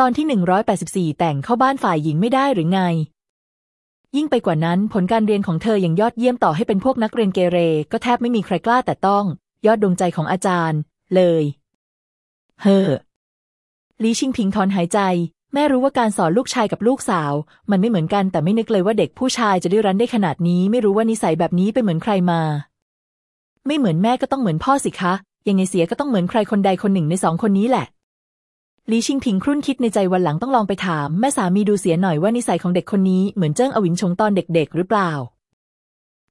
ตอนที่ 184 แต่งเข้าบ้านฝ่ายหญิงไม่ได้หรือไง ยิ่งไปกว่านั้นผลการเรียนของเธออยังยอดเยี่ยมต่อให้เป็นพวกนักเรียนเกเร ก็แทบไม่มีใครกล้าแต่ต้อง ยอดดวงใจของอาจารย์ เลย เฮ้อลีชิงพิงถอนหายใจ แม่รู้ว่าการสอนลูกชายกับลูกสาว มันไม่เหมือนกันแต่ไม่นึกเลยว่าเด็กผู้ชายจะดื้อรั้นได้ขนาดนี้ ไม่รู้ว่านิสัยแบบนี้ไปเหมือนใครมา ไม่เหมือนแม่ก็ต้องเหมือนพ่อสิคะยังไงเสียก็ต้องเหมือนใครคนใดคนหนึ่งในสองคนนี้แหละ ลีชิงพิงครุ่นคิดในใจวันหลังต้องลองไปถาม แม่สามีดูเสียหน่อยว่านิสัยของเด็กคนนี้เหมือนเจิ้งอวินชงตอนเด็ก ๆ หรือเปล่า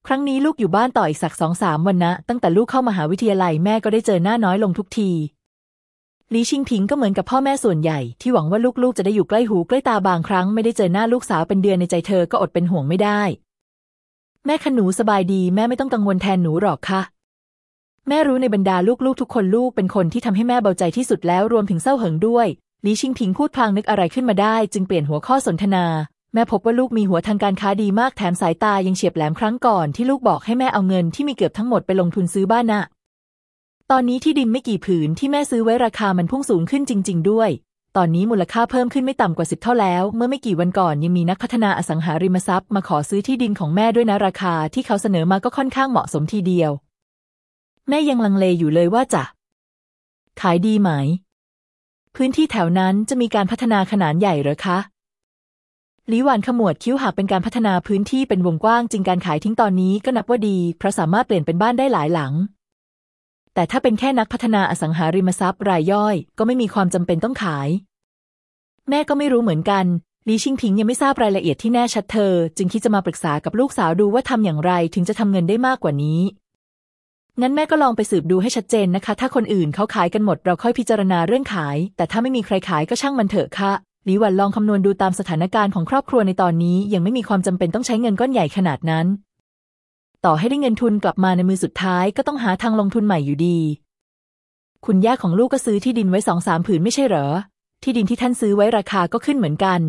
ครั้งนี้ลูกอยู่บ้านต่ออีกสักสองสามวันนะ ตั้งแต่ลูกเข้ามาหาวิทยาลัยแม่ก็ได้เจอหน้าน้อยลงทุกทีลีชิงพิงก็เหมือนกับพ่อแม่ส่วนใหญ่ที่หวังว่าลูกๆจะได้อยู่ใกล้หูใกล้ตาบางครั้งไม่ได้เจอหน้าลูกสาวเป็นเดือนในใจเธอก็อดเป็นห่วงไม่ได้ แม่ขนูสบายดีแม่ไม่ต้องกังวลแทนหนูหรอกค่ะ แม่รู้ในบรรดาลูกๆทุกคนลูกเป็นคนที่ทำให้แม่เบาใจที่สุดแล้วรวมถึงเศร้าเหิงด้วยลีชิงพิงพูดพลางนึกอะไรขึ้นมาได้ จึงเปลี่ยนหัวข้อสนทนา แม่พบว่าลูกมีหัวทางการค้าดีมากแถมสายตายังเฉียบแหลมครั้งก่อนที่ลูกบอกให้แม่เอาเงินที่มีเกือบทั้งหมดไปลงทุนซื้อบ้านน่ะตอนนี้ที่ดินไม่กี่ผืนที่แม่ซื้อไว้ราคามันพุ่งสูงขึ้นจริง ๆ ด้วย ตอนนี้มูลค่าเพิ่มขึ้นไม่ต่ำกว่าสิบเท่าแล้ว เมื่อไม่กี่วันก่อนยังมีนักพัฒนาอสังหาริมทรัพย์มาขอซื้อที่ดินของแม่ด้วยนะราคาที่เขาเสนอมาก็ค่อนข้างเหมาะสมทีเดียว แม่ยังลังเลอยู่เลยว่าจะ ขายดีไหม พื้นที่แถวนั้นจะมีการพัฒนาขนาดใหญ่หรือคะลีหวานขมวดคิ้วหากเป็นการพัฒนาพื้นที่เป็นวงกว้างจริงการขายทิ้งตอนนี้ก็นับว่าดี เพราะสามารถเปลี่ยนเป็นบ้านได้หลายหลัง แต่ถ้าเป็นแค่นักพัฒนาอสังหาริมทรัพย์รายย่อย ก็ไม่มีความจำเป็นต้องขาย แม่ก็ไม่รู้เหมือนกันลีชิงพิงยังไม่ทราบรายละเอียดที่แน่ชัดเธอ จึงคิดจะมาปรึกษากับลูกสาวดูว่าทำอย่างไรถึงจะทำเงินได้มากกว่านี้ งั้นแม่ก็ลองไปสืบดูให้ชัดเจนนะคะ ถ้าคนอื่นเขาขายกันหมดเราค่อยพิจารณาเรื่องขาย แต่ถ้าไม่มีใครขายก็ช่างมันเถอะค่ะหลีหวันลองคำนวณดูตามสถานการณ์ของครอบครัวในตอนนี้ยังไม่มีความจำเป็นต้องใช้เงินก้อนใหญ่ขนาดนั้น ต่อให้ได้เงินทุนกลับมาในมือสุดท้ายก็ต้องหาทางลงทุนใหม่อยู่ดี คุณย่าของลูกก็ซื้อที่ดินไว้สองสามผืนไม่ใช่เหรอ ที่ดินที่ท่านซื้อไว้ราคาก็ขึ้นเหมือนกัน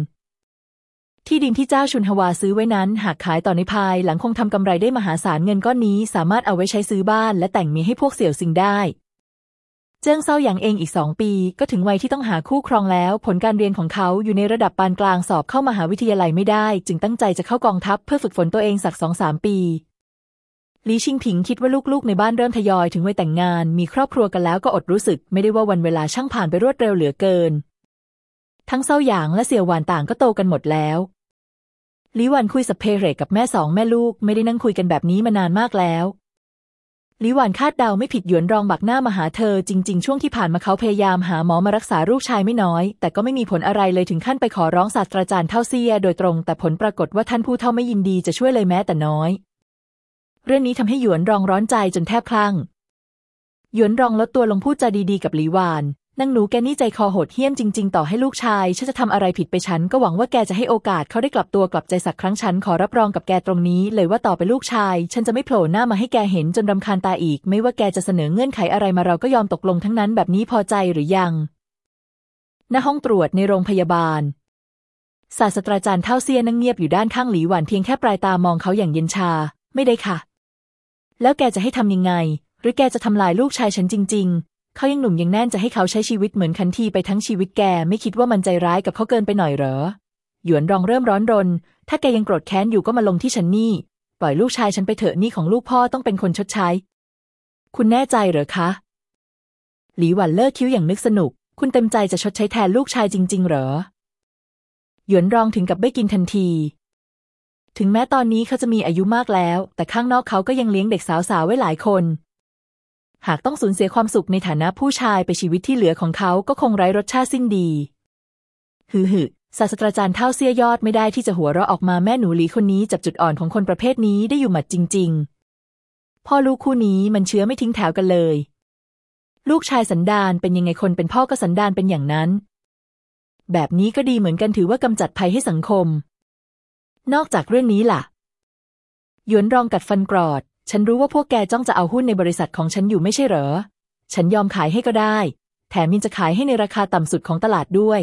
ที่ดินที่เจ้าชุนฮวาซื้อไว้นั้น หากขายต่อในภายหลังคงทำกำไรได้มหาศาลเงินก้อนนี้ สามารถเอาไว้ใช้ซื้อบ้านและแต่งมีให้พวกเสี่ยวซิงได้ เจิ้งเซาหยางเองอีกสองปี ก็ถึงวัยที่ต้องหาคู่ครองแล้ว ผลการเรียนของเขาอยู่ในระดับปานกลางสอบเข้ามหาวิทยาลัยไม่ได้ จึงตั้งใจจะเข้ากองทัพเพื่อฝึกฝนตัวเองสักสองสามปีลีชิงผิงคิดว่าลูกๆในบ้านเริ่มทยอยถึงวัยแต่งงาน มีครอบครัวกันแล้วก็อดรู้สึก ไม่ได้ว่าวันเวลาช่างผ่านไปรวดเร็วเหลือเกิน ทั้งเซาหยางและเสี่ยวหวานต่างก็โตกันหมดแล้ว ลิวันคุยสับเพเรกับแม่สองแม่ลูกไม่ได้นั่งคุยกันแบบนี้มานานมากแล้วลิวันคาดเดาไม่ผิดหยวนรองบักหน้ามาหาเธอ จริง ๆ ช่วงที่ผ่านมาเขาพยายามหาหมอมารักษาลูกชายไม่น้อย แต่ก็ไม่มีผลอะไรเลยถึงขั้นไปขอร้องศาสตราจารย์เท่าเซีย โดยตรง แต่ผลปรากฏว่าท่านผู้เท่าไม่ยินดีจะช่วยเลยแม้แต่น้อย เรื่องนี้ทำให้หยวนรองร้อนใจจนแทบคลั่งหยวนรองลดตัวลงพูดจาดีๆ กับหลีหวาน นางหนูแกนี่ใจคอโหดเหี้ยมจริง ๆ ต่อให้ลูกชาย ฉันจะทำอะไรผิดไปฉันก็หวังว่าแกจะให้โอกาสเขาได้กลับตัวกลับใจสักครั้งฉันขอรับรองกับแกตรงนี้ เลยว่าต่อไปลูกชาย ฉันจะไม่โผล่หน้ามาให้แกเห็นจนรำคาญตาอีก ไม่ว่าแกจะเสนอเงื่อนไขอะไรมาเราก็ยอมตกลงทั้งนั้นแบบนี้พอใจหรือยัง ณ ห้องตรวจในโรงพยาบาล ศาสตราจารย์เท่าเซียนั่งเงียบอยู่ด้านข้างหลีหวันเพียงแค่ปลายตามองเขาอย่างเย็นชา ไม่ได้ค่ะ แล้วแกจะให้ทำยังไง หรือแกจะทำลายลูกชายฉันจริง เขายังหนุ่มยังแน่นจะให้เขาใช้ชีวิตเหมือนคันทีไปทั้งชีวิตแกไม่คิดว่ามันใจร้ายกับเขาเกินไปหน่อยเหรอ หยวนรองเริ่มร้อนรน ถ้าแกยังโกรธแค้นอยู่ก็มาลงที่ฉันนี่ ปล่อยลูกชายฉันไปเถอะนี่ของลูกพ่อต้องเป็นคนชดใช้ คุณแน่ใจเหรอคะ หลีหวันเลิกคิ้วอย่างนึกสนุก คุณเต็มใจจะชดใช้แทนลูกชายจริง ๆ เหรอ หยวนรองถึงกับไม่กินทันที ถึงแม้ตอนนี้เขาจะมีอายุมากแล้ว แต่ข้างนอกเขาก็ยังเลี้ยงเด็กสาวๆไว้หลายคน หากต้องสูญเสียความสุขในฐานะผู้ชายไปชีวิตที่เหลือของเขาก็คงไร้รสชาติสิ้นดีฮือฮึศาสตราจารย์เท่าเสียยอดไม่ได้ที่จะหัวเราะออกมาแม่หนูหลีคนนี้จับจุดอ่อนของคนประเภทนี้ได้อยู่หมัดจริง ๆ พ่อลูกคู่นี้มันเชื้อไม่ทิ้งแถวกันเลย ลูกชายสันดานเป็นยังไงคนเป็นพ่อก็สันดานเป็นอย่างนั้น แบบนี้ก็ดีเหมือนกันถือว่ากำจัดภัยให้สังคม นอกจากเรื่องนี้ล่ะหยวนรองกัดฟันกรอด ฉันรู้ว่าพวกแกจ้องจะเอาหุ้นในบริษัทของฉันอยู่ไม่ใช่เหรอ ฉันยอมขายให้ก็ได้ แถมมินจะขายให้ในราคาต่ำสุดของตลาดด้วย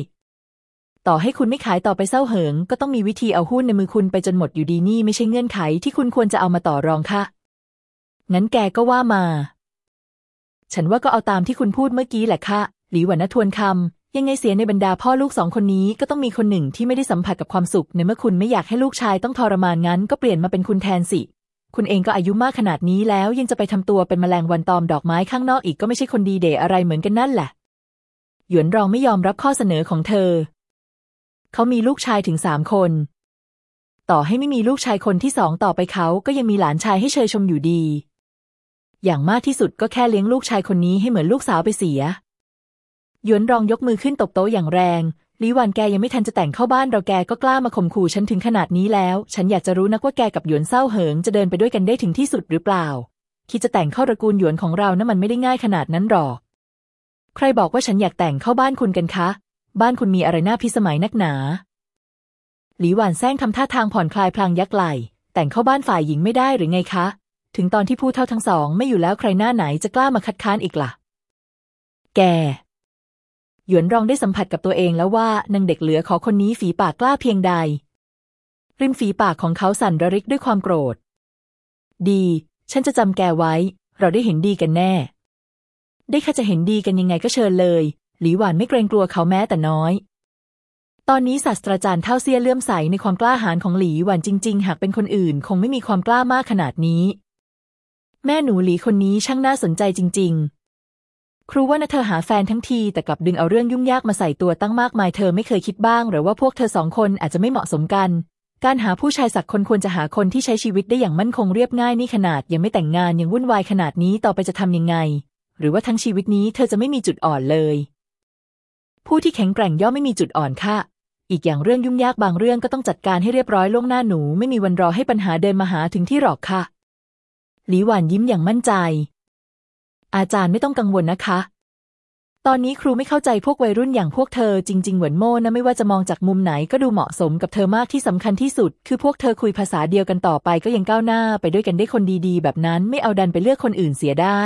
ต่อให้คุณไม่ขายต่อไปเศร้าเหิง ก็ต้องมีวิธีเอาหุ้นในมือคุณไปจนหมดอยู่ดีนี่ไม่ใช่เงื่อนไขที่คุณควรจะเอามาต่อรองค่ะ งั้นแกก็ว่ามา ฉันว่าก็เอาตามที่คุณพูดเมื่อกี้แหละค่ะ หลีหวันนทวนคำยังไงเสียในบรรดาพ่อลูกสองคนนี้ก็ต้องมีคนหนึ่งที่ไม่ได้สัมผัสกับความสุขในเมื่อคุณไม่อยากให้ลูกชายต้องทรมานงั้นก็เปลี่ยนมาเป็นคุณแทนสิ คุณเองก็อายุมากขนาดนี้แล้วยังจะไปทำตัวเป็นแมลงวันตอมดอกไม้ข้างนอกอีกก็ไม่ใช่คนดีเดย์อะไรเหมือนกันนั่นแหละ หยวนรองไม่ยอมรับข้อเสนอของเธอ เขามีลูกชายถึงสามคน ต่อให้ไม่มีลูกชายคนที่สองต่อไปเขาก็ยังมีหลานชายให้เชยชมอยู่ดี อย่างมากที่สุดก็แค่เลี้ยงลูกชายคนนี้ให้เหมือนลูกสาวไปเสีย หยวนรองยกมือขึ้นตบโต๊ะอย่างแรง ลิวันแกยังไม่ทันจะแต่งเข้าบ้านเราแกก็กล้ามาข่มขู่ฉันถึงขนาดนี้แล้ว ฉันอยากจะรู้นักว่าแกกับหยวนเศร้าเหิงจะเดินไปด้วยกันได้ถึงที่สุดหรือเปล่า คิดจะแต่งเข้าตระกูลหยวนของเรานะั้นมันไม่ได้ง่ายขนาดนั้นหรอก ใครบอกว่าฉันอยากแต่งเข้าบ้านคุณกันคะ บ้านคุณมีอะไรน่าพิสมัยนักหนา หลีหวานแซงทำท่าทางผ่อนคลายพลางยักไหล แต่งเข้าบ้านฝ่ายหญิงไม่ได้หรือไงคะ ถึงตอนที่ผู้เท่าทั้งสอง ไม่อยู่แล้วใครหน้าไหนจะกล้ามาคัดค้านอีกละ่ะ แก หยวนรองได้สัมผัสกับตัวเองแล้วว่านางเด็กเหลือขอคนนี้ฝีปากกล้าเพียงใด ริมฝีปากของเขาสั่นระริกด้วยความโกรธ ดี ฉันจะจำแกไว้ เราได้เห็นดีกันแน่ ได้ข้าจะเห็นดีกันยังไงก็เชิญเลย หลีหวานไม่เกรงกลัวเขาแม้แต่น้อย ตอนนี้ศาสตราจารย์เท่าเซียเลื่อมใสในความกล้าหาญของหลีหวานจริง ๆ หากเป็นคนอื่น คงไม่มีความกล้ามากขนาดนี้ แม่หนูหลีคนนี้ช่างน่าสนใจจริง ๆ ครูว่านะเธอหาแฟนทั้งทีแต่กลับดึงเอาเรื่องยุ่งยากมาใส่ตัวตั้งมากมายเธอไม่เคยคิดบ้างหรือว่าพวกเธอสองคนอาจจะไม่เหมาะสมกัน การหาผู้ชายสักคนควรจะหาคนที่ใช้ชีวิตได้อย่างมั่นคงเรียบง่ายนี่ขนาดยังไม่แต่งงานยังวุ่นวายขนาดนี้ต่อไปจะทำยังไง หรือว่าทั้งชีวิตนี้เธอจะไม่มีจุดอ่อนเลย ผู้ที่แข็งแกร่งย่อมไม่มีจุดอ่อนค่ะอีกอย่างเรื่องยุ่งยากบางเรื่องก็ต้องจัดการให้เรียบร้อยล่วงหน้าหนู ไม่มีวันรอให้ปัญหาเดินมาหาถึงที่หรอกค่ะ หลีหวานยิ้มอย่างมั่นใจ อาจารย์ไม่ต้องกังวลนะคะ ตอนนี้ครูไม่เข้าใจพวกวัยรุ่นอย่างพวกเธอจริง ๆ เหวินโม่นะไม่ว่าจะมองจากมุมไหนก็ดูเหมาะสมกับเธอมากที่สำคัญที่สุด คือพวกเธอคุยภาษาเดียวกันต่อไปก็ยังก้าวหน้าไปด้วยกันได้คนดีๆ แบบนั้นไม่เอาดันไปเลือกคนอื่นเสียได้